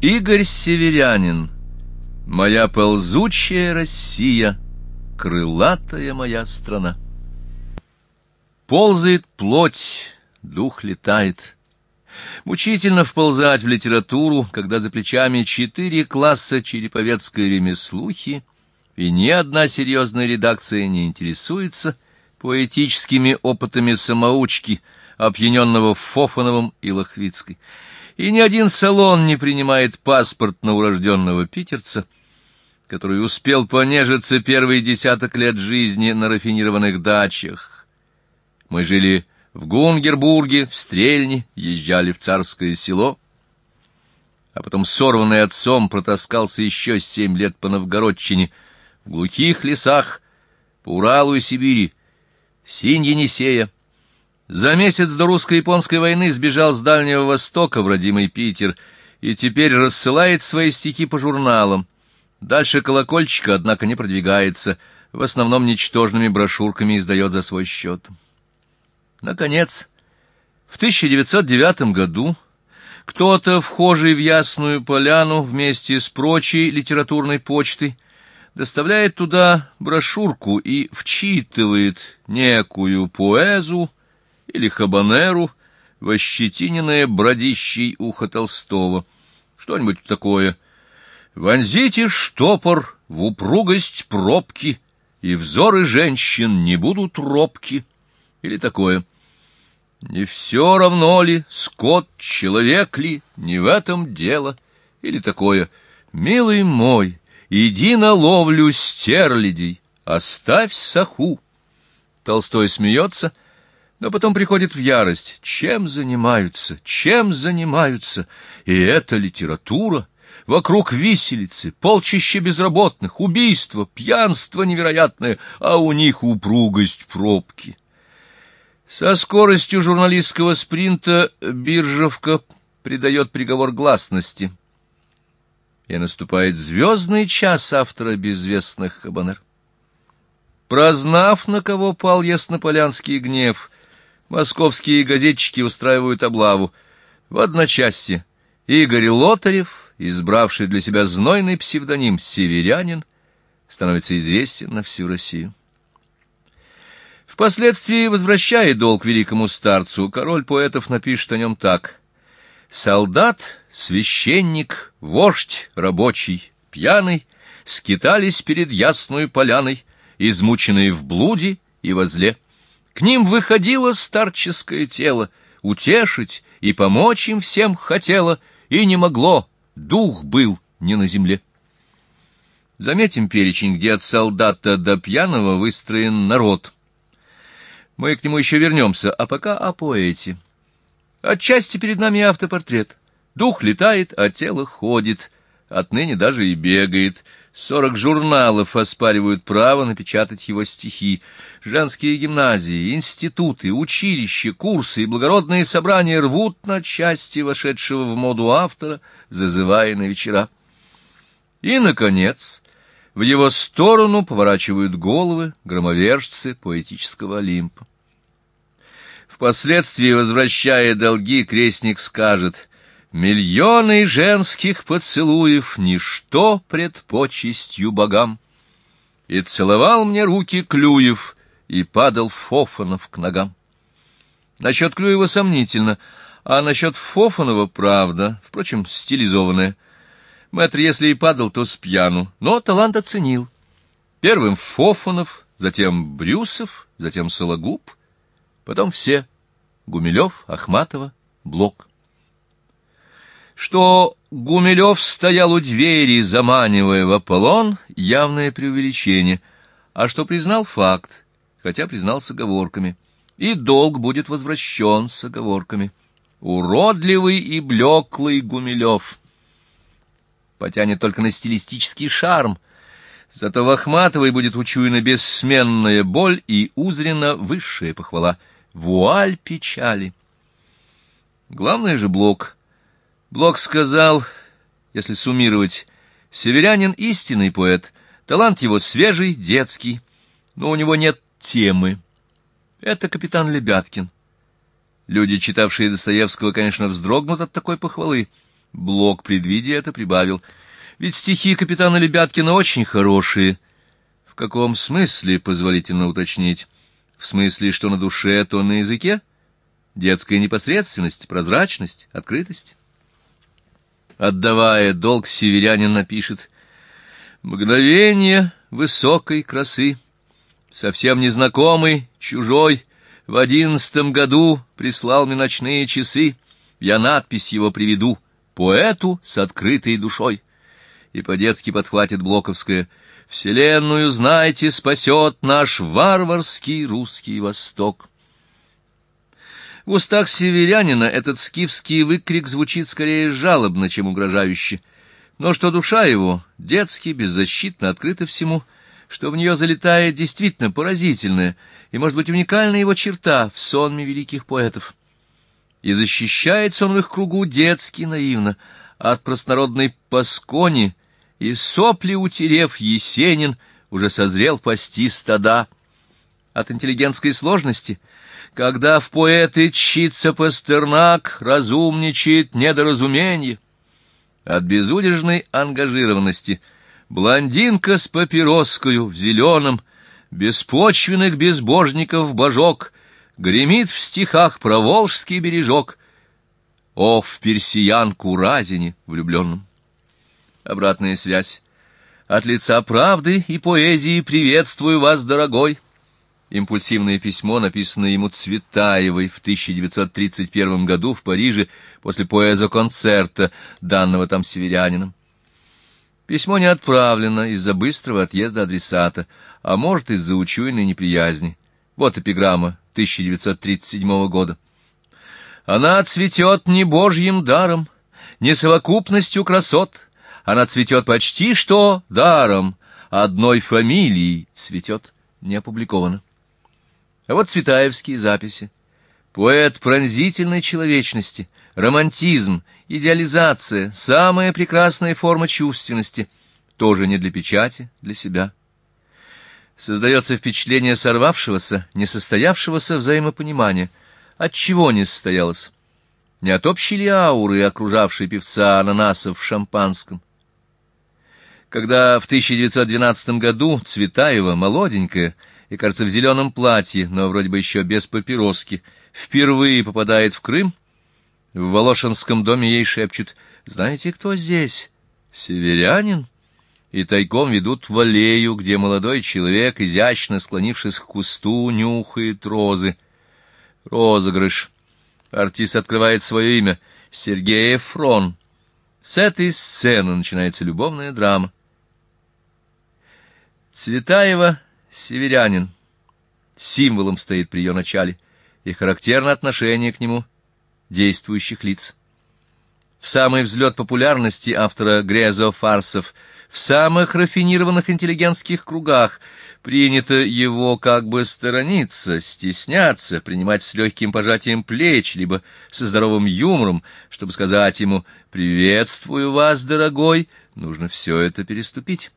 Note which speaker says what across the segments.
Speaker 1: Игорь Северянин, моя ползучая Россия, крылатая моя страна. Ползает плоть, дух летает. Мучительно вползать в литературу, когда за плечами четыре класса череповецкой ремеслухи, и ни одна серьезная редакция не интересуется поэтическими опытами самоучки, опьяненного Фофановым и Лохвицкой. И ни один салон не принимает паспорт на урожденного питерца, который успел понежиться первые десяток лет жизни на рафинированных дачах. Мы жили в Гунгербурге, в Стрельне, езжали в царское село, а потом, сорванный отцом, протаскался еще семь лет по Новгородчине, в глухих лесах, по Уралу и Сибири, синь Енисея. За месяц до русско-японской войны сбежал с Дальнего Востока в родимый Питер и теперь рассылает свои стихи по журналам. Дальше колокольчика, однако, не продвигается, в основном ничтожными брошюрками издает за свой счет. Наконец, в 1909 году кто-то, вхожий в Ясную Поляну вместе с прочей литературной почтой, доставляет туда брошюрку и вчитывает некую поэзу или хабанеру, вощетиненное бродищей ухо Толстого, что-нибудь такое. «Вонзите штопор в упругость пробки, и взоры женщин не будут робки» или такое. Не все равно ли, скот, человек ли, не в этом дело, или такое. Милый мой, иди на ловлю стерлядей, оставь саху. Толстой смеется, но потом приходит в ярость. Чем занимаются, чем занимаются? И это литература. Вокруг виселицы, полчища безработных, убийство, пьянство невероятное, а у них упругость пробки. Со скоростью журналистского спринта Биржевка придает приговор гласности. И наступает звездный час автора безвестных хабанер. Прознав, на кого пал яснополянский гнев, московские газетчики устраивают облаву. В одночасье Игорь Лотарев, избравший для себя знойный псевдоним «Северянин», становится известен на всю Россию. Впоследствии, возвращая долг великому старцу, король поэтов напишет о нем так. «Солдат, священник, вождь рабочий, пьяный, скитались перед ясную поляной, измученные в блуде и во зле. К ним выходило старческое тело, утешить и помочь им всем хотело, и не могло, дух был не на земле». Заметим перечень, где от солдата до пьяного выстроен народ – мы к нему еще вернемся, а пока о поэте. Отчасти перед нами автопортрет. Дух летает, а тело ходит, отныне даже и бегает. Сорок журналов оспаривают право напечатать его стихи. Женские гимназии, институты, училища, курсы и благородные собрания рвут на части вошедшего в моду автора, зазывая на вечера. И, наконец, в его сторону поворачивают головы громовержцы поэтического Олимпа. Впоследствии, возвращая долги, крестник скажет «Миллионы женских поцелуев — ничто пред почестью богам». И целовал мне руки Клюев, и падал Фофанов к ногам. Насчет Клюева сомнительно, а насчет Фофанова правда, впрочем, стилизованная — Мэтр, если и падал, то с пьяну, но талант оценил. Первым Фофанов, затем Брюсов, затем Сологуб, потом все — Гумилев, Ахматова, Блок. Что Гумилев стоял у двери, заманивая в Аполлон, явное преувеличение, а что признал факт, хотя признал с оговорками, и долг будет возвращен с оговорками. Уродливый и блеклый Гумилев — потянет только на стилистический шарм. Зато в Ахматовой будет учуяна бессменная боль и узрена высшая похвала. Вуаль печали. Главное же Блок. Блок сказал, если суммировать, северянин — истинный поэт, талант его свежий, детский, но у него нет темы. Это капитан Лебяткин. Люди, читавшие Достоевского, конечно, вздрогнут от такой похвалы — Блок, предвидя это, прибавил. Ведь стихи капитана Лебяткина очень хорошие. В каком смысле, позволительно уточнить? В смысле, что на душе, то на языке? Детская непосредственность, прозрачность, открытость. Отдавая долг, северянин напишет «Мгновение высокой красы, совсем незнакомый, чужой, в одиннадцатом году прислал мне ночные часы, я надпись его приведу, поэту с открытой душой». И по-детски подхватит Блоковская «Вселенную, знайте, спасет наш варварский русский восток». В устах северянина этот скифский выкрик звучит скорее жалобно, чем угрожающе. Но что душа его, детски, беззащитно открыта всему, что в нее залетает действительно поразительная и, может быть, уникальная его черта в сонме великих поэтов. И защищается он в их кругу детски наивно от простонародной паскони, и сопли утерев Есенин уже созрел пасти стада. От интеллигентской сложности — когда в поэты чится Пастернак, разумничает недоразумение. От безудержной ангажированности блондинка с папироскою в зеленом, беспочвенных безбожников божок, гремит в стихах про волжский бережок, о, в персиянку разине влюбленном. Обратная связь. От лица правды и поэзии приветствую вас, дорогой. Импульсивное письмо, написанное ему Цветаевой в 1931 году в Париже после поэзо-концерта, данного там северянином. Письмо не отправлено из-за быстрого отъезда адресата, а может, из-за учуянной неприязни. Вот эпиграмма 1937 года. «Она цветет не божьим даром, не совокупностью красот, она цветет почти что даром, одной фамилией цветет» не опубликовано. А вот цветаевские записи. Поэт пронзительной человечности, романтизм, идеализация, самая прекрасная форма чувственности, тоже не для печати, для себя. Создается впечатление сорвавшегося, несостоявшегося взаимопонимания. От чего не состоялось? Не от общей ли ауры, окружавшей певца ананасов в шампанском? Когда в 1912 году Цветаева, молоденькая, и, кажется, в зеленом платье, но вроде бы еще без папироски, впервые попадает в Крым, в Волошинском доме ей шепчут «Знаете, кто здесь? Северянин?» И тайком ведут в аллею, где молодой человек, изящно склонившись к кусту, нюхает розы. Розыгрыш. Артист открывает свое имя — Сергей Эфрон. С этой сцены начинается любовная драма. Цветаева северянин. Символом стоит при ее начале, и характерно отношение к нему действующих лиц. В самый взлет популярности автора Грезо-фарсов, в самых рафинированных интеллигентских кругах принято его как бы сторониться, стесняться, принимать с легким пожатием плеч, либо со здоровым юмором, чтобы сказать ему «Приветствую вас, дорогой», нужно все это переступить.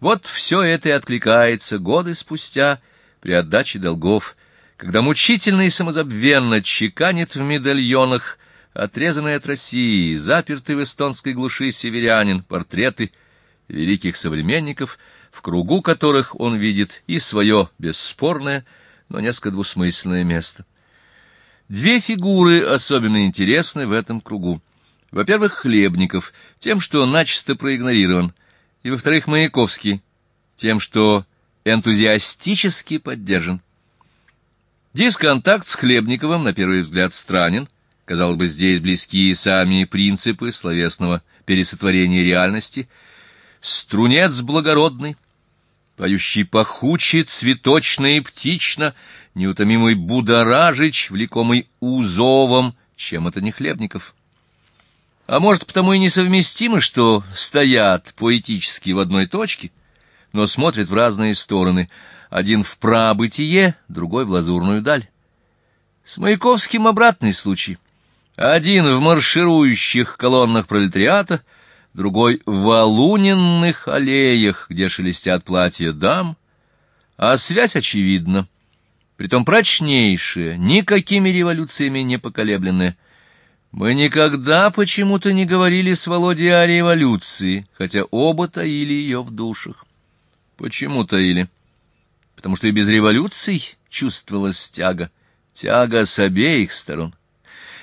Speaker 1: Вот все это и откликается годы спустя при отдаче долгов, когда мучительно и самозабвенно чеканит в медальонах отрезанный от России, запертый в эстонской глуши северянин, портреты великих современников, в кругу которых он видит и свое бесспорное, но несколько двусмысленное место. Две фигуры особенно интересны в этом кругу. Во-первых, Хлебников, тем, что начисто проигнорирован, и, во-вторых, Маяковский, тем, что энтузиастически поддержан. Дисконтакт с Хлебниковым, на первый взгляд, странен. Казалось бы, здесь близкие сами принципы словесного пересотворения реальности. Струнец благородный, поющий пахуче, цветочно и птично, неутомимый будоражич, влекомый узовом, чем это не Хлебников. А может, потому и несовместимы, что стоят поэтически в одной точке, но смотрят в разные стороны, один в прабытие, другой в лазурную даль. С Маяковским обратный случай. Один в марширующих колоннах пролетариата, другой в валуненных аллеях, где шелестят платья дам, а связь очевидна, притом прочнейшая, никакими революциями не поколебленная — Мы никогда почему-то не говорили с Володей о революции, хотя оба таили ее в душах. Почему таили? Потому что и без революций чувствовалась тяга, тяга с обеих сторон.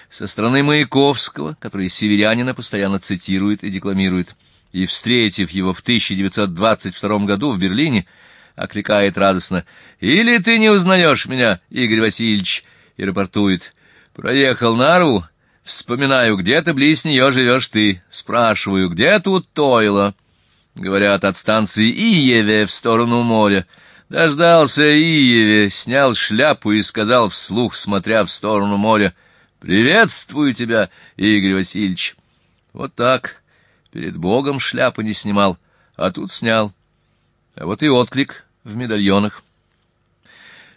Speaker 1: Со стороны Маяковского, который северянина постоянно цитирует и декламирует, и, встретив его в 1922 году в Берлине, окликает радостно «Или ты не узнаешь меня, Игорь Васильевич?» и рапортует «Проехал Нарву, Вспоминаю, где ты близ нее живешь ты. Спрашиваю, где тут Тойло? Говорят, от станции Иеве в сторону моря. Дождался Иеве, снял шляпу и сказал вслух, смотря в сторону моря, «Приветствую тебя, Игорь Васильевич». Вот так. Перед Богом шляпу не снимал, а тут снял. А вот и отклик в медальонах.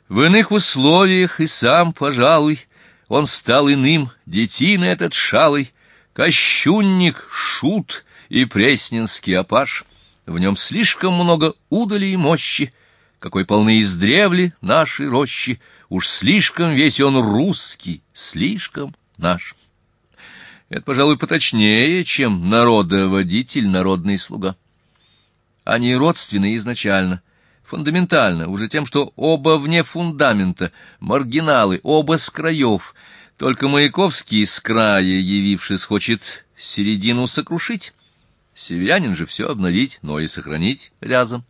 Speaker 1: В иных условиях и сам, пожалуй, он стал иным, детина этот шалый, Кощунник, шут и пресненский опаш. В нем слишком много удали и мощи, Какой полны издревли наши рощи, Уж слишком весь он русский, слишком наш. Это, пожалуй, поточнее, чем народоводитель, народный слуга. Они родственны изначально — фундаментально, уже тем, что оба вне фундамента, маргиналы, оба с краев. Только Маяковский с края, явившись, хочет середину сокрушить. Северянин же все обновить, но и сохранить рязом.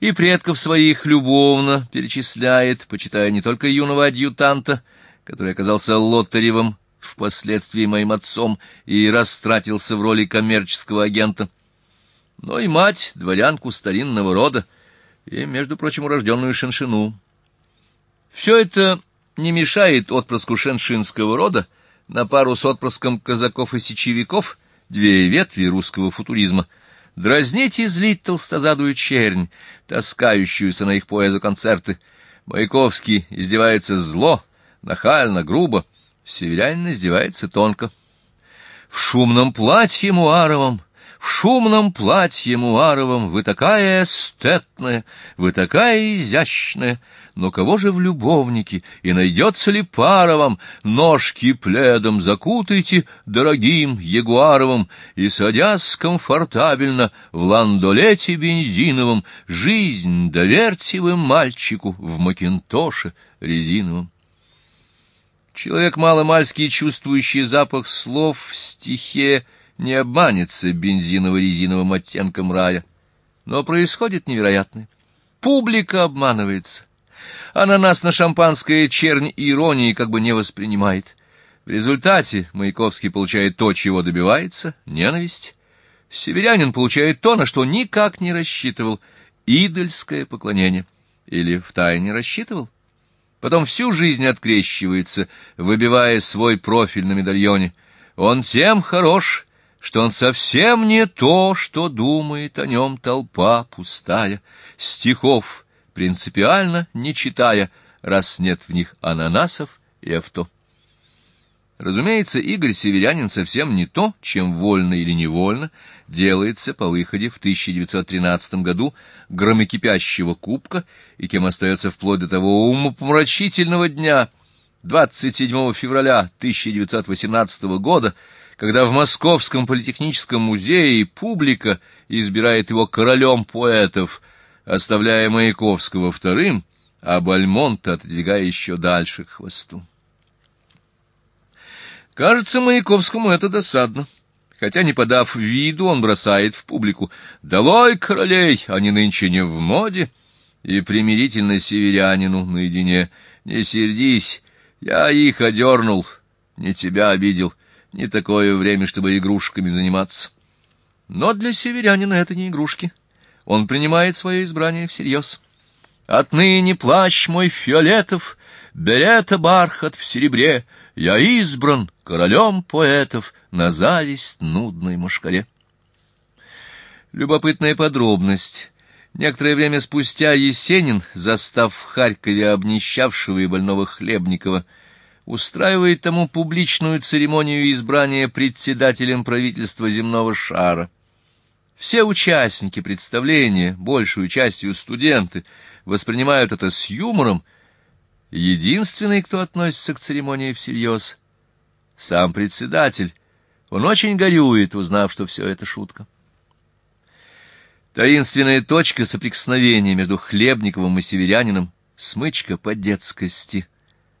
Speaker 1: И предков своих любовно перечисляет, почитая не только юного адъютанта, который оказался Лотаревым, впоследствии моим отцом, и растратился в роли коммерческого агента, но и мать, дворянку старинного рода, и, между прочим, урожденную Шеншину. Все это не мешает отпрыску шеншинского рода на пару с отпрыском казаков и сечевиков, две ветви русского футуризма, дразнить и злить толстозадую чернь, таскающуюся на их поеза концерты. Маяковский издевается зло, нахально, грубо, северянин издевается тонко. В шумном платье муаровом в шумном платье муаровом вы такая эстетная, вы такая изящная, но кого же в любовнике, и найдется ли пара вам, ножки пледом закутайте дорогим ягуаровым, и, садясь комфортабельно в ландолете бензиновом, жизнь доверьте вы мальчику в макинтоше резиновом. Человек маломальский, чувствующий запах слов в стихе, не обманется бензиново-резиновым оттенком рая. Но происходит невероятное. Публика обманывается. Она нас на шампанское чернь иронии как бы не воспринимает. В результате Маяковский получает то, чего добивается — ненависть. Северянин получает то, на что никак не рассчитывал — идольское поклонение. Или втайне рассчитывал. Потом всю жизнь открещивается, выбивая свой профиль на медальоне. Он тем хорош, что он совсем не то, что думает о нем толпа пустая, стихов принципиально не читая, раз нет в них ананасов и авто. Разумеется, Игорь Северянин совсем не то, чем вольно или невольно делается по выходе в 1913 году громокипящего кубка и кем остается вплоть до того умопомрачительного дня 27 февраля 1918 года, когда в Московском политехническом музее публика избирает его королем поэтов, оставляя Маяковского вторым, а Бальмонта отодвигая еще дальше к хвосту. Кажется, Маяковскому это досадно. Хотя, не подав виду, он бросает в публику «Долой королей, они нынче не в моде!» И примирительно северянину наедине «Не сердись, я их одернул, не тебя обидел». Не такое время, чтобы игрушками заниматься. Но для северянина это не игрушки. Он принимает свое избрание всерьез. Отныне плащ мой фиолетов, берета бархат в серебре, я избран королем поэтов на зависть нудной мушкаре. Любопытная подробность. Некоторое время спустя Есенин, застав в Харькове обнищавшего и больного Хлебникова, устраивает тому публичную церемонию избрания председателем правительства земного шара. Все участники представления, большую частью студенты, воспринимают это с юмором. Единственный, кто относится к церемонии всерьез, сам председатель. Он очень горюет, узнав, что все это шутка. Таинственная точка соприкосновения между Хлебниковым и северянином — смычка по детскости.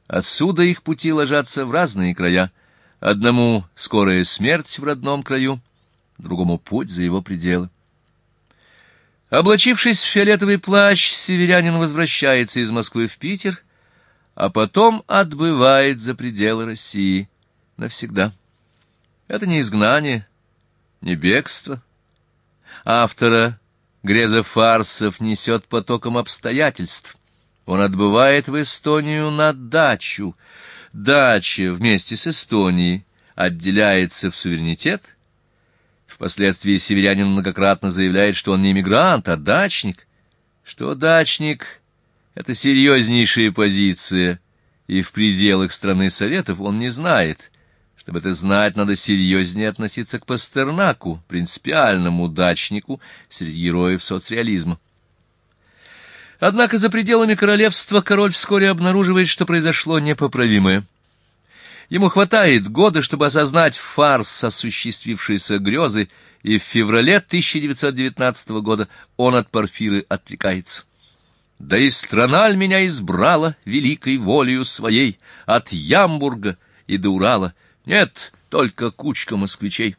Speaker 1: Отсюда их пути ложатся в разные края. Одному — скорая смерть в родном краю, другому — путь за его пределы. Облачившись в фиолетовый плащ, северянин возвращается из Москвы в Питер, а потом отбывает за пределы России навсегда. Это не изгнание, не бегство. Автора греза фарсов несет потоком обстоятельств. Он отбывает в Эстонию на дачу. Дача вместе с Эстонией отделяется в суверенитет — Впоследствии северянин многократно заявляет, что он не эмигрант, а дачник, что дачник — это серьезнейшая позиция, и в пределах страны Советов он не знает. Чтобы это знать, надо серьезнее относиться к Пастернаку, принципиальному дачнику среди героев соцреализма. Однако за пределами королевства король вскоре обнаруживает, что произошло непоправимое — Ему хватает года, чтобы осознать фарс осуществившейся грезы, и в феврале 1919 года он от Порфиры отрекается. «Да и страна меня избрала великой волею своей, от Ямбурга и до Урала. Нет, только кучка москвичей».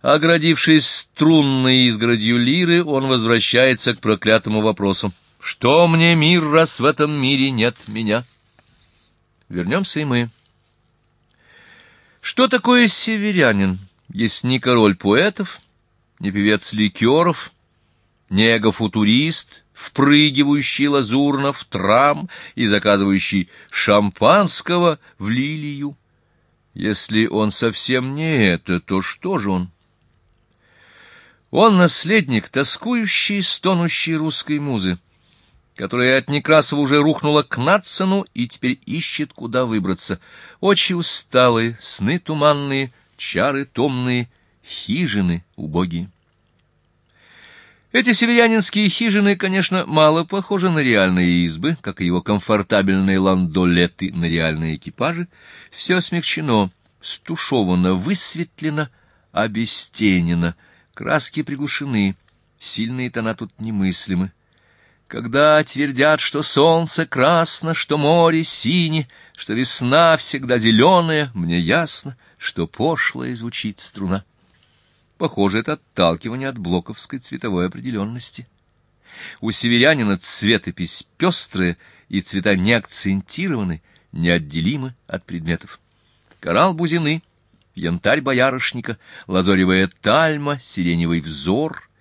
Speaker 1: Оградившись струнной изгородью лиры, он возвращается к проклятому вопросу. «Что мне мир, раз в этом мире нет меня?» Вернемся и мы. Что такое северянин, если не король поэтов, не певец ликеров, не эго-футурист, впрыгивающий лазурно в трам и заказывающий шампанского в лилию? Если он совсем не это, то что же он? Он наследник, тоскующий, стонущий русской музы которая от Некрасова уже рухнула к Натсону и теперь ищет, куда выбраться. Очи усталые, сны туманные, чары томные, хижины убогие. Эти северянинские хижины, конечно, мало похожи на реальные избы, как и его комфортабельные ландолеты на реальные экипажи. Все смягчено, стушевано, высветлено, обестенено, краски приглушены, сильные тона тут немыслимы. Когда твердят, что солнце красно, что море сине, что весна всегда зеленая, мне ясно, что пошлая звучит струна. Похоже, это отталкивание от блоковской цветовой определенности. У северянина цветопись пестрая, и цвета не акцентированы, неотделимы от предметов. Коралл бузины, янтарь боярышника, лазоревая тальма, сиреневый взор —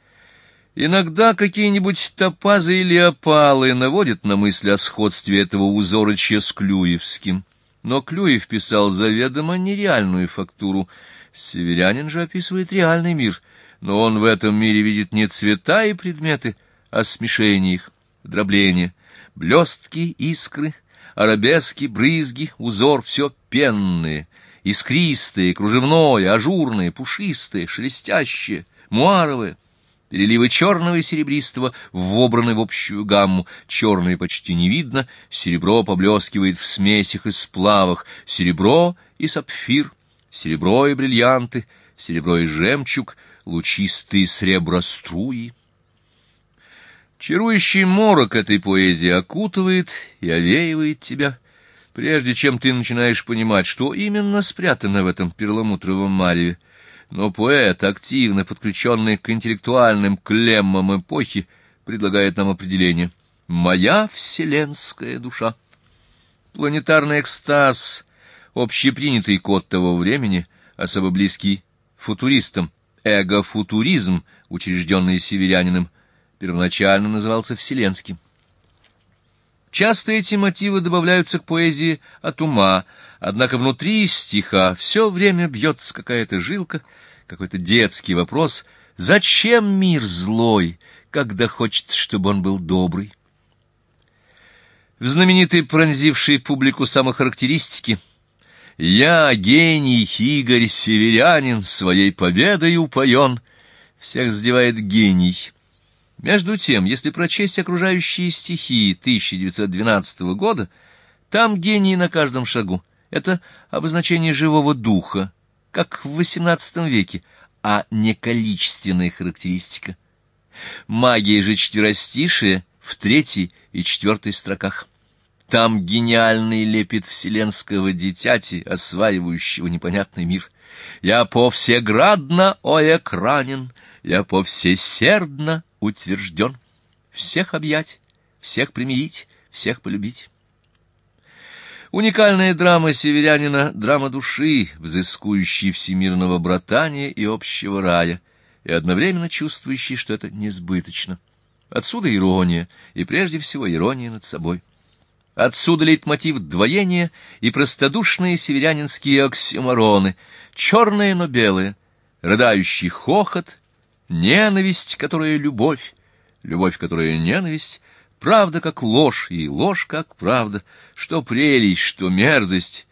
Speaker 1: Иногда какие-нибудь топазы или опалы наводят на мысль о сходстве этого узорыча с Клюевским. Но Клюев писал заведомо нереальную фактуру. Северянин же описывает реальный мир, но он в этом мире видит не цвета и предметы, а смешение их, дробление, блестки, искры, арабески, брызги, узор — все пенное, искристое, кружевное, ажурное, пушистое, шелестящее, муаровое — Переливы черного и серебристого вобраны в общую гамму. Черное почти не видно, серебро поблескивает в смесях и сплавах. Серебро и сапфир, серебро и бриллианты, серебро и жемчуг, лучистые среброструи. Чарующий морок этой поэзии окутывает и овеивает тебя, прежде чем ты начинаешь понимать, что именно спрятано в этом перламутровом мареве. Но поэт, активно подключенный к интеллектуальным клеммам эпохи, предлагает нам определение «моя вселенская душа». Планетарный экстаз, общепринятый код того времени, особо близкий футуристам, эго-футуризм, учрежденный северянином, первоначально назывался вселенским. Часто эти мотивы добавляются к поэзии от ума, однако внутри стиха все время бьется какая-то жилка, какой-то детский вопрос «Зачем мир злой, когда хочет, чтобы он был добрый?» В знаменитой пронзившей публику самохарактеристике «Я, гений, Игорь Северянин, своей победой упоен», всех задевает гений. Между тем, если прочесть окружающие стихи 1912 года, там гений на каждом шагу, Это обозначение живого духа, как в XVIII веке, а не количественная характеристика. Магия же четверостишия в третьей и четвертой строках. Там гениальный лепит вселенского дитяти, осваивающего непонятный мир. «Я повсеградно, о экранен, я повсесердно утвержден. Всех объять, всех примирить, всех полюбить». Уникальная драма северянина — драма души, взыскующей всемирного братания и общего рая, и одновременно чувствующей, что это несбыточно. Отсюда ирония, и прежде всего ирония над собой. Отсюда лейтмотив двоения и простодушные северянинские оксюмороны, черное, но белое, рыдающий хохот, ненависть, которая любовь, любовь, которая ненависть, Правда как ложь, и ложь как правда, что прелесть, что мерзость,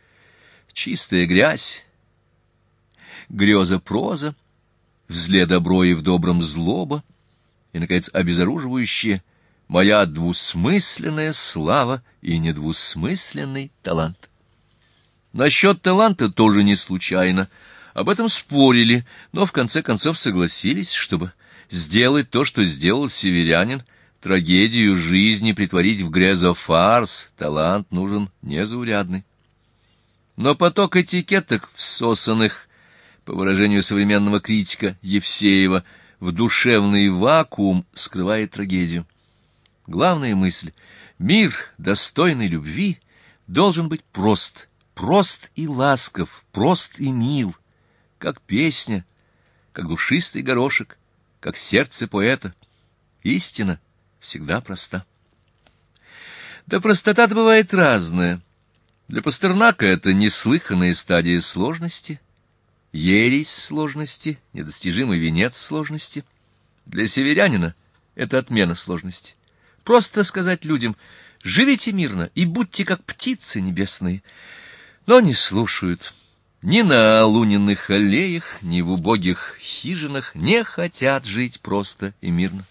Speaker 1: чистая грязь, греза-проза, взле добро и в добром злоба, и, наконец, обезоруживающее моя двусмысленная слава и недвусмысленный талант. Насчет таланта тоже не случайно. Об этом спорили, но в конце концов согласились, чтобы сделать то, что сделал северянин — Трагедию жизни притворить в грязофарс талант нужен незаурядный. Но поток этикеток, всосанных, по выражению современного критика Евсеева, в душевный вакуум скрывает трагедию. Главная мысль — мир, достойный любви, должен быть прост, прост и ласков, прост и мил, как песня, как душистый горошек, как сердце поэта. Истина — всегда проста. Да простота-то бывает разная. Для Пастернака это неслыханная стадия сложности, ересь сложности, недостижимый венец сложности. Для северянина это отмена сложности. Просто сказать людям «живите мирно и будьте как птицы небесные», но не слушают. Ни на луненных аллеях, ни в убогих хижинах не хотят жить просто и мирно.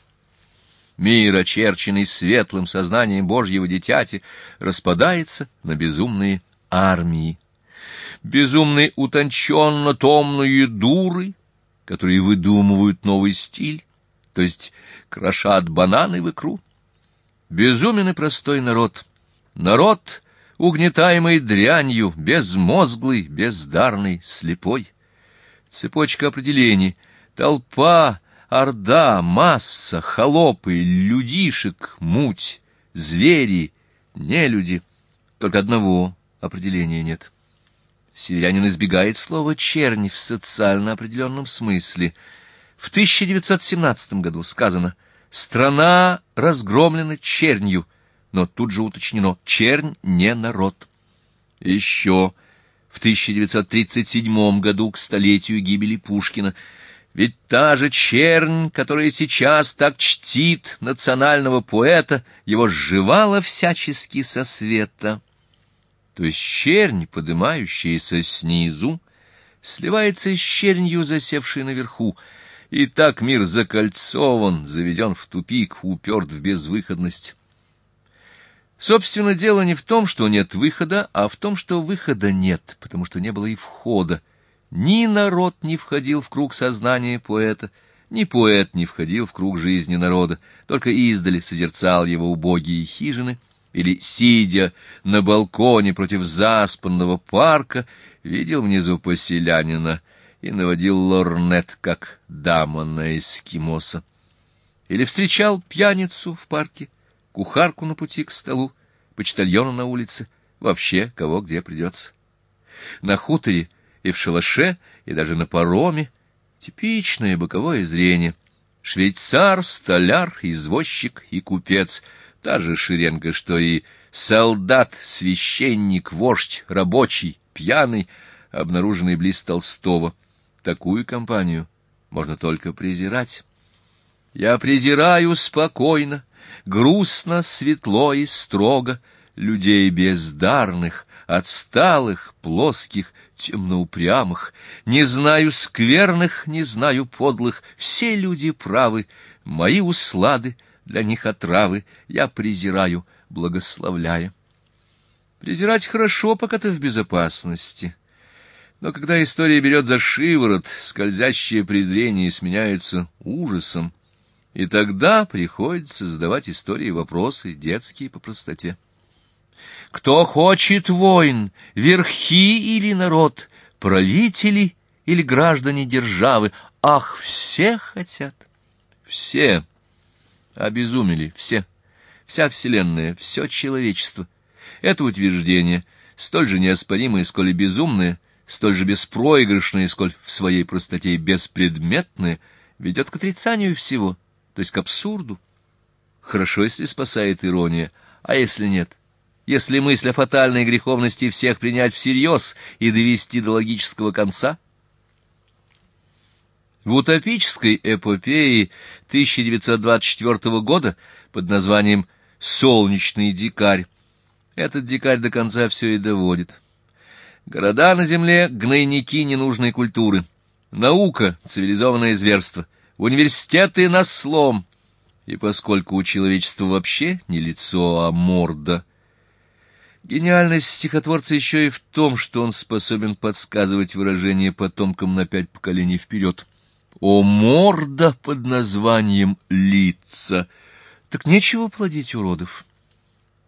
Speaker 1: Мир, очерченный светлым сознанием Божьего дитяти, распадается на безумные армии. Безумные утонченно-томные дуры, которые выдумывают новый стиль, то есть крошат бананы в икру. Безумен и простой народ. Народ, угнетаемый дрянью, безмозглый, бездарный, слепой. Цепочка определений. Толпа, орда, масса, холопы, людишек, муть, звери, нелюди. Только одного определения нет. Северянин избегает слова «чернь» в социально определенном смысле. В 1917 году сказано «страна разгромлена чернью», но тут же уточнено «чернь не народ». Еще в 1937 году, к столетию гибели Пушкина, ведь та же чернь, которая сейчас так чтит национального поэта, его сживала всячески со света. То есть чернь, поднимающаяся снизу, сливается с чернью, засевшей наверху, и так мир закольцован, заведен в тупик, уперт в безвыходность. Собственно, дело не в том, что нет выхода, а в том, что выхода нет, потому что не было и входа, ни народ не входил в круг сознания поэта, ни поэт не входил в круг жизни народа, только издали созерцал его убогие хижины, или, сидя на балконе против заспанного парка, видел внизу поселянина и наводил лорнет, как дама на эскимоса. Или встречал пьяницу в парке, кухарку на пути к столу, почтальона на улице, вообще кого где придется. На хуторе и в шалаше, и даже на пароме. Типичное боковое зрение. Швейцар, столяр, извозчик и купец. Та же шеренга, что и солдат, священник, вождь, рабочий, пьяный, обнаруженный близ Толстого. Такую компанию можно только презирать. Я презираю спокойно, грустно, светло и строго людей бездарных, отсталых, плоских, темноупрямых, не знаю скверных, не знаю подлых, все люди правы, мои услады для них отравы, я презираю, благословляя. Презирать хорошо, пока ты в безопасности. Но когда история берет за шиворот, скользящее презрение сменяется ужасом, и тогда приходится задавать истории вопросы, детские по простоте. Кто хочет войн, верхи или народ, правители или граждане державы? Ах, все хотят. Все обезумели, все. Вся вселенная, все человечество. Это утверждение, столь же неоспоримое, сколь и безумное, столь же беспроигрышное, сколь в своей простоте и беспредметное, ведет к отрицанию всего, то есть к абсурду. Хорошо, если спасает ирония, а если нет? Если мысль о фатальной греховности всех принять всерьез и довести до логического конца? В утопической эпопее 1924 года под названием «Солнечный дикарь» этот дикарь до конца все и доводит. Города на земле — гнойники ненужной культуры. Наука — цивилизованное зверство. Университеты — на слом. И поскольку у человечества вообще не лицо, а морда, гениальность стихотворца еще и в том, что он способен подсказывать выражение потомкам на пять поколений вперед. О, морда под названием «лица». Так нечего плодить уродов.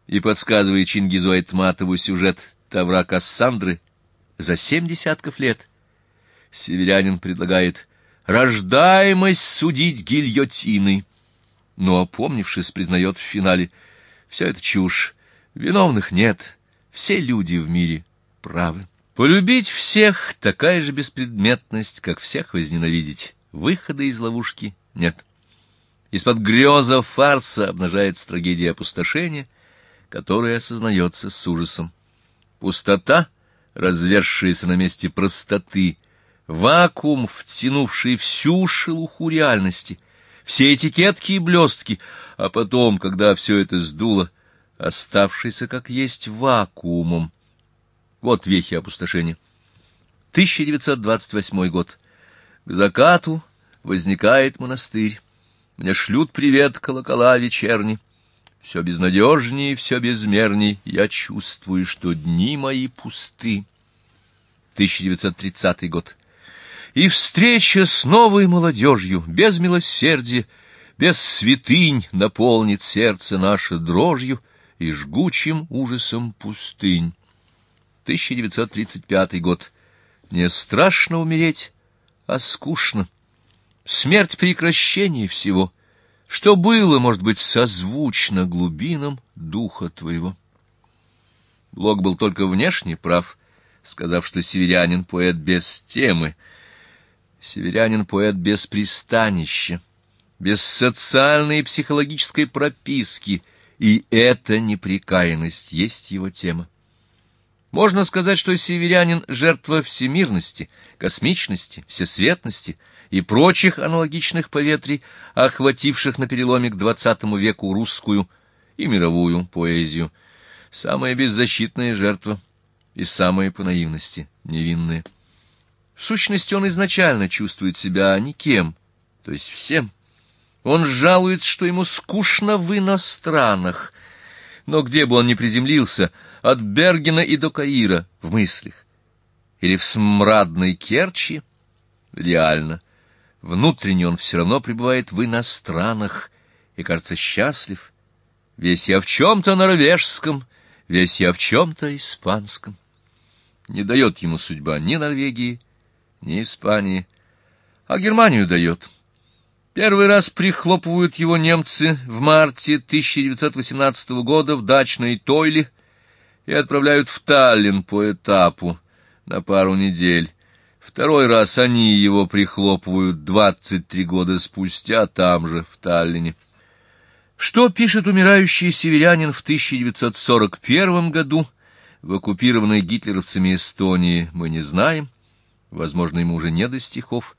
Speaker 1: И подсказывает Чингизу Айтматову сюжет Тавра Кассандры за семь десятков лет. Северянин предлагает рождаемость судить гильотиной. Но, опомнившись, признает в финале, все это чушь, виновных нет, все люди в мире правы. Полюбить всех — такая же беспредметность, как всех возненавидеть. Выхода из ловушки нет. Из-под греза фарса обнажается трагедия опустошения, которая осознается с ужасом. Пустота — развершаяся на месте простоты, вакуум, втянувший всю шелуху реальности, все этикетки и блестки, а потом, когда все это сдуло, оставшийся как есть вакуумом. Вот вехи опустошения. 1928 год. К закату возникает монастырь. Мне шлют привет колокола вечерни. Все безнадежнее, все безмерней, я чувствую, что дни мои пусты. 1930 год. И встреча с новой молодежью, без милосердия, без святынь наполнит сердце наше дрожью и жгучим ужасом пустынь. 1935 год. Не страшно умереть, а скучно. Смерть прекращение всего — что было, может быть, созвучно глубинам духа твоего. Блок был только внешне прав, сказав, что северянин — поэт без темы. Северянин — поэт без пристанища, без социальной и психологической прописки, и эта неприкаянность есть его тема. Можно сказать, что северянин — жертва всемирности, космичности, всесветности — и прочих аналогичных поветрий, охвативших на переломе к двадцатому веку русскую и мировую поэзию. Самая беззащитная жертва и самая по наивности невинная. В сущности, он изначально чувствует себя никем, то есть всем. Он жалуется, что ему скучно в иностранах, но где бы он ни приземлился, от Бергена и до Каира в мыслях, или в смрадной Керчи, реально — Внутренне он все равно пребывает в иностранах и, кажется, счастлив. Весь я в чем-то норвежском, весь я в чем-то испанском. Не дает ему судьба ни Норвегии, ни Испании, а Германию дает. Первый раз прихлопывают его немцы в марте 1918 года в дачной Тойле и отправляют в Таллин по этапу на пару недель. Второй раз они его прихлопывают двадцать три года спустя там же, в Таллине. Что пишет умирающий северянин в 1941 году в оккупированной гитлеровцами Эстонии, мы не знаем. Возможно, ему уже не до стихов.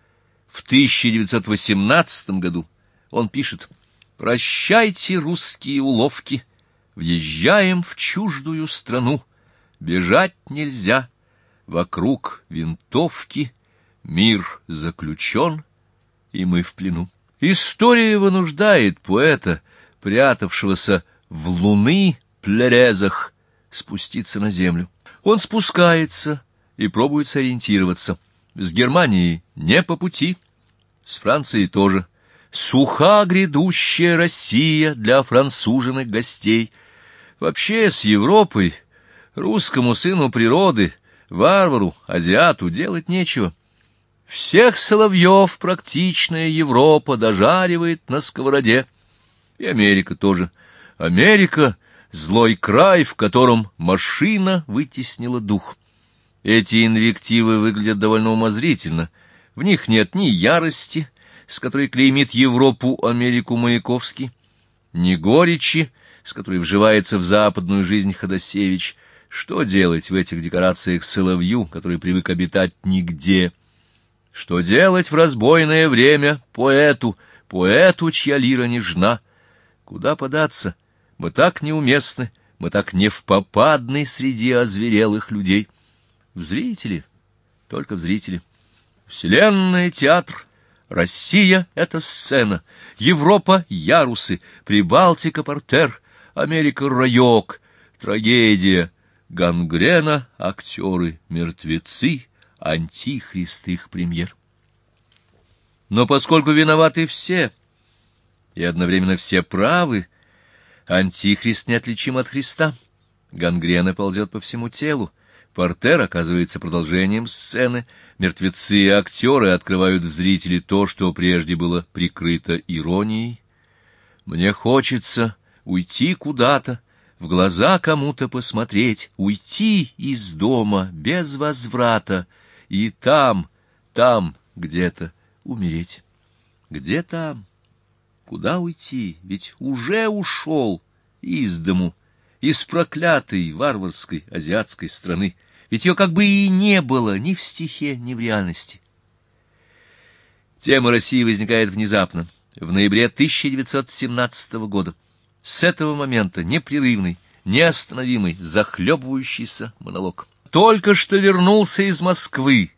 Speaker 1: В 1918 году он пишет «Прощайте, русские уловки, въезжаем в чуждую страну, бежать нельзя» Вокруг винтовки, мир заключен, и мы в плену. История вынуждает поэта, прятавшегося в луны плерезах, спуститься на землю. Он спускается и пробует сориентироваться. С Германией не по пути, с Францией тоже. Суха грядущая Россия для француженных гостей. Вообще с Европой, русскому сыну природы, варвару, азиату делать нечего. Всех соловьев практичная Европа дожаривает на сковороде. И Америка тоже. Америка — злой край, в котором машина вытеснила дух. Эти инвективы выглядят довольно умозрительно. В них нет ни ярости, с которой клеймит Европу Америку Маяковский, ни горечи, с которой вживается в западную жизнь Ходосевич. Что делать в этих декорациях соловью, который привык обитать нигде? Что делать в разбойное время поэту, поэту, чья лира нежна? Куда податься? Мы так неуместны, мы так невпопадны среди озверелых людей. В зрители, только в зрители. Вселенная — театр, Россия — это сцена, Европа — ярусы, Прибалтика — портер, Америка — райок, трагедия, гангрена, актеры, мертвецы, антихрист их премьер. Но поскольку виноваты все, и одновременно все правы, антихрист неотличим от Христа, гангрена ползет по всему телу, Портер оказывается продолжением сцены. Мертвецы и актеры открывают в зрителе то, что прежде было прикрыто иронией. Мне хочется уйти куда-то, в глаза кому-то посмотреть, уйти из дома без возврата и там, там где-то умереть. Где там? Куда уйти? Ведь уже ушел из дому из проклятой варварской азиатской страны, ведь ее как бы и не было ни в стихе, ни в реальности. Тема России возникает внезапно, в ноябре 1917 года. С этого момента непрерывный, неостановимый, захлебывающийся монолог. Только что вернулся из Москвы,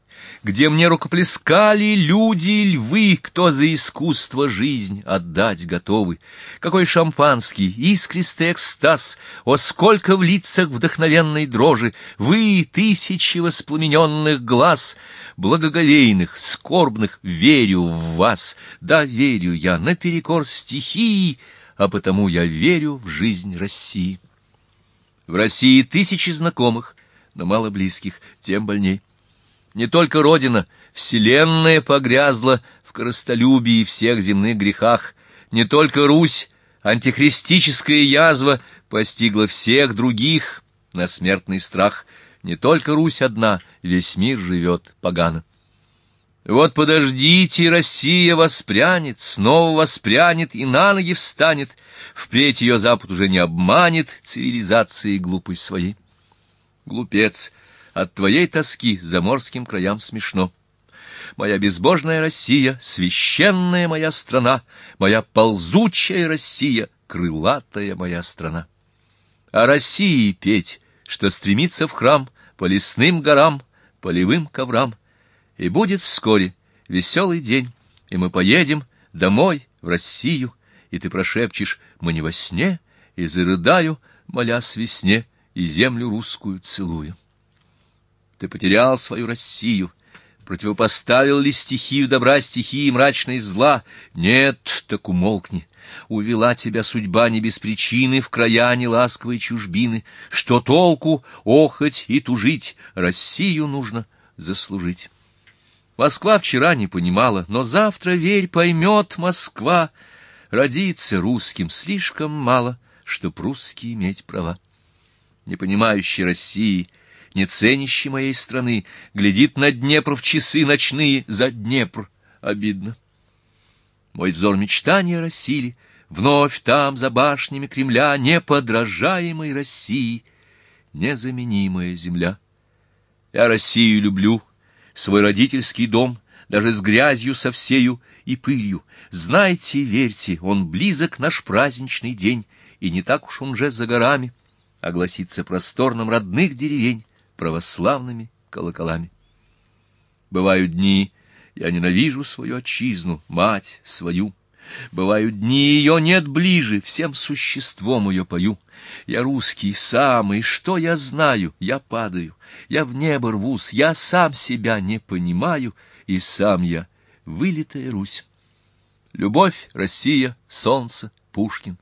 Speaker 1: где мне рукоплескали люди львы, кто за искусство жизнь отдать готовы. Какой шампанский, искристый экстаз, о сколько в лицах вдохновенной дрожи, вы, тысячи воспламененных глаз, благоговейных, скорбных, верю в вас, да, верю я наперекор стихии, а потому я верю в жизнь России. В России тысячи знакомых, но мало близких, тем больней. Не только Родина, Вселенная погрязла в коростолюбии и всех земных грехах. Не только Русь, антихристическая язва постигла всех других на смертный страх. Не только Русь одна, весь мир живет погано. Вот подождите, Россия воспрянет, снова воспрянет и на ноги встанет. Впредь ее Запад уже не обманет цивилизацией глупой своей. Глупец! От твоей тоски за морским краям смешно. Моя безбожная Россия, священная моя страна, моя ползучая Россия, крылатая моя страна. О России петь, что стремится в храм по лесным горам, полевым коврам, и будет вскоре веселый день, и мы поедем домой, в Россию, и ты прошепчешь «мы не во сне», и зарыдаю, молясь весне, и землю русскую целую. Ты потерял свою Россию, противопоставил ли стихию добра стихии мрачной зла? Нет, так умолкни. Увела тебя судьба не без причины в края неласковой чужбины. Что толку охоть и тужить? Россию нужно заслужить. Москва вчера не понимала, но завтра, верь, поймет Москва. Родиться русским слишком мало, чтоб русский иметь права. Не понимающий России — не ценящий моей страны, глядит на Днепр в часы ночные за Днепр. Обидно. Мой взор мечтания России, вновь там, за башнями Кремля, неподражаемой России, незаменимая земля. Я Россию люблю, свой родительский дом, даже с грязью со всею и пылью. Знайте, верьте, он близок наш праздничный день, и не так уж он уже за горами, огласится просторным родных деревень православными колоколами. Бывают дни, я ненавижу свою отчизну, мать свою, Бывают дни, ее нет ближе, всем существом ее пою. Я русский самый, что я знаю? Я падаю, я в небо рвусь, я сам себя не понимаю, и сам я вылитая Русь. Любовь, Россия, солнце, Пушкин.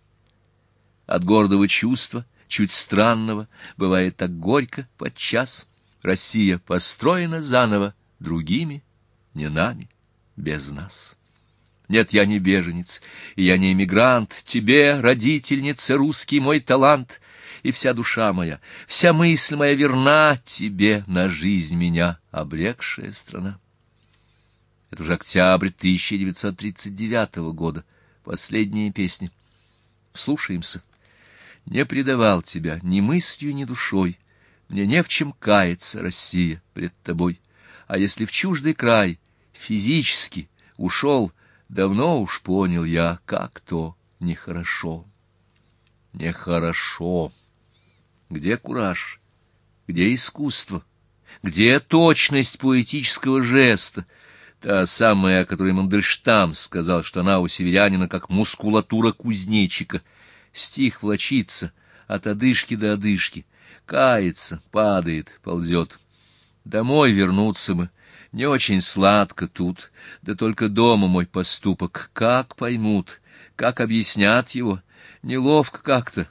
Speaker 1: От гордого чувства, чуть странного, бывает так горько подчас. Россия построена заново другими, не нами, без нас. Нет, я не беженец, и я не эмигрант. Тебе, родительница, русский мой талант, и вся душа моя, вся мысль моя верна тебе на жизнь меня, обрекшая страна. Это уже октябрь 1939 года, последняя песня. Вслушаемся. Не предавал тебя ни мыслью, ни душой, мне не в чем каяться, Россия, пред тобой. А если в чуждый край физически ушел, Давно уж понял я, как то нехорошо. Нехорошо. Где кураж? Где искусство? Где точность поэтического жеста? Та самая, о которой Мандельштам сказал, что она у северянина как мускулатура кузнечика. Стих влочится от одышки до одышки, кается, падает, ползет. Домой вернуться бы — не очень сладко тут, да только дома мой поступок. Как поймут, как объяснят его? Неловко как-то.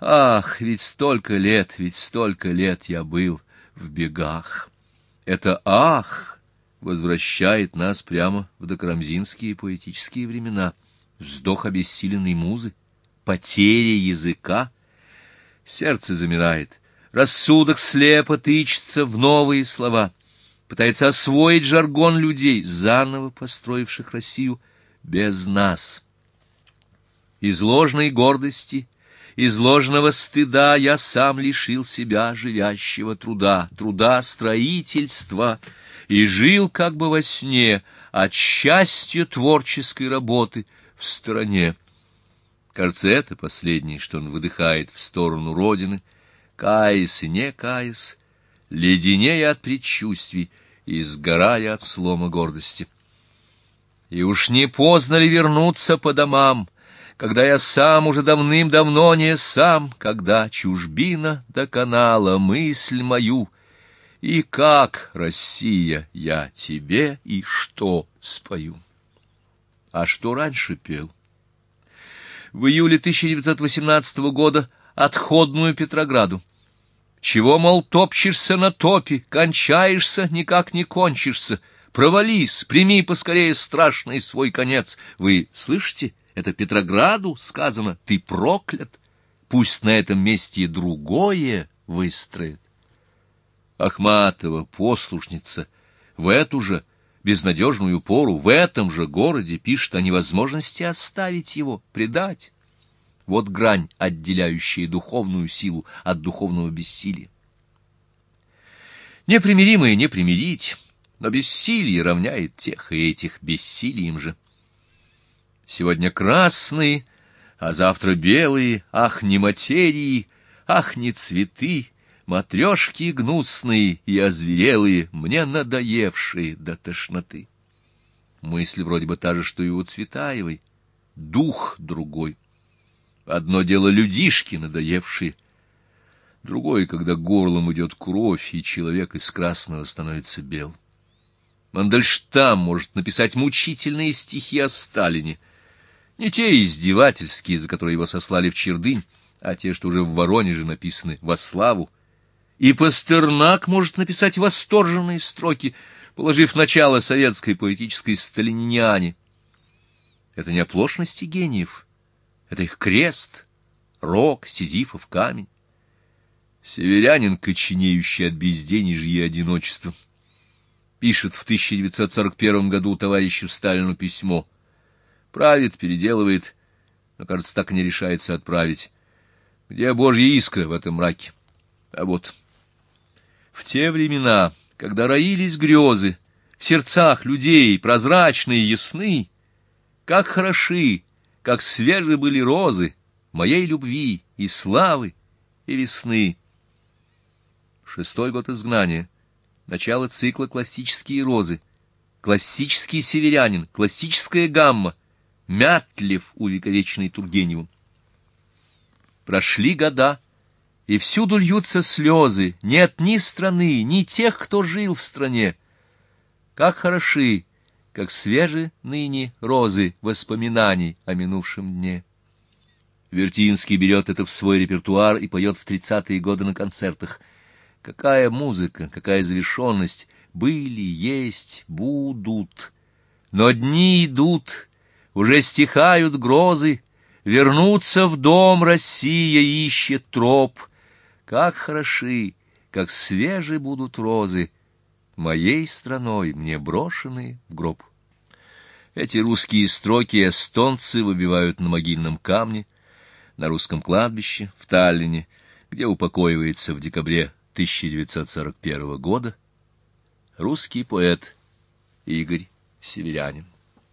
Speaker 1: Ах, ведь столько лет, ведь столько лет я был в бегах. Это «ах» возвращает нас прямо в докрамзинские поэтические времена. Вздох обессиленной музы, потеря языка. Сердце замирает, рассудок слепо тычется в новые слова — пытается освоить жаргон людей, заново построивших Россию без нас. Из ложной гордости, из ложного стыда я сам лишил себя живящего труда, труда строительства, и жил как бы во сне от счастья творческой работы в стороне. Кажется, это последнее, что он выдыхает в сторону Родины, каясь и не каясь, леденея от предчувствий, и сгорая от слома гордости. И уж не поздно ли вернуться по домам, когда я сам уже давным-давно не сам, когда чужбина доконала мысль мою, и как, Россия, я тебе и что спою? А что раньше пел? В июле 1918 года отходную Петрограду чего, мол, топчешься на топе, кончаешься, никак не кончишься. Провались, прими поскорее страшный свой конец. Вы слышите? Это Петрограду сказано. Ты проклят. Пусть на этом месте другое выстроит. Ахматова, послушница, в эту же безнадежную пору, в этом же городе пишет о невозможности оставить его, предать. Вот грань, отделяющая духовную силу от духовного бессилия. Непримиримое не примирить, но бессилие равняет тех и этих бессилием же. Сегодня красные, а завтра белые, ах, не материи, ах, не цветы, матрешки гнусные и озверелые, мне надоевшие до тошноты. Мысль вроде бы та же, что и у Цветаевой, дух другой. Одно дело людишки, надоевшие, другое, когда горлом идет кровь, и человек из красного становится бел. Мандельштам может написать мучительные стихи о Сталине, не те издевательские, за которые его сослали в Чердынь, а те, что уже в Воронеже написаны во славу. И Пастернак может написать восторженные строки, положив начало советской поэтической сталиниане. Это не оплошности гениев, это их крест, рог, сизифов камень. Северянин, коченеющий от безденежья и одиночества, пишет в 1941 году товарищу Сталину письмо. Правит, переделывает, но, кажется, так не решается отправить. Где Божья искра в этом мраке? А вот в те времена, когда роились грезы, в сердцах людей прозрачные и ясны, как хороши как свежи были розы моей любви и славы и весны. Шестой год изгнания, начало цикла «Классические розы», «Классический северянин», «Классическая гамма», Мятлев, увековеченный Тургеневым. Прошли года, и всюду льются слезы, нет ни страны, ни тех, кто жил в стране. Как хороши, как свежи ныне розы воспоминаний о минувшем дне. Вертинский берет это в свой репертуар и поет в тридцатые годы на концертах. Какая музыка, какая завершенность! Были, есть, будут. Но дни идут, уже стихают грозы, Вернуться в дом Россия ищет троп. Как хороши, как свежи будут розы, Моей страной мне брошенные в гроб. Эти русские строки эстонцы выбивают на могильном камне, на русском кладбище в Таллине, где упокоивается в декабре 1941 года русский поэт Игорь Северянин.